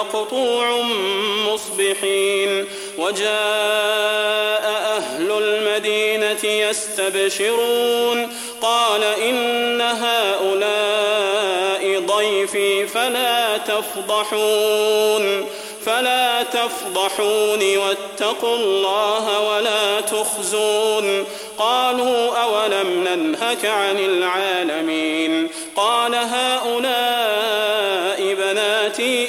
مقطوع مصبحين. وجاء أهل المدينة يستبشرون. قال إن هؤلاء ضيفي فلا تفضحون. فلا تفضحون واتقوا الله ولا تخزون. قالوا أولم ننهك عن العالمين.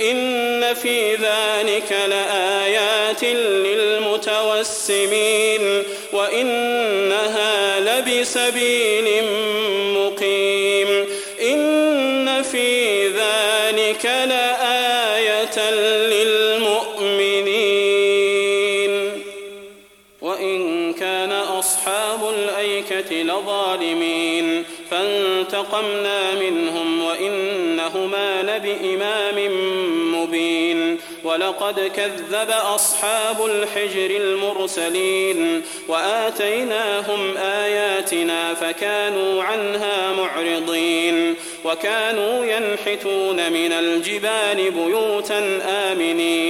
إن في ذلك لآيات للمتوسمين وإنها لبسبيل مقيم إن في ذلك لآية للمؤمنين وإن كان أصحاب الأيكة لظالمين فانتقمنا منهم وإنهما لبإمام مبين ولقد كذب أصحاب الحجر المرسلين وآتيناهم آياتنا فكانوا عنها معرضين وكانوا ينحتون من الجبال بيوتا آمنين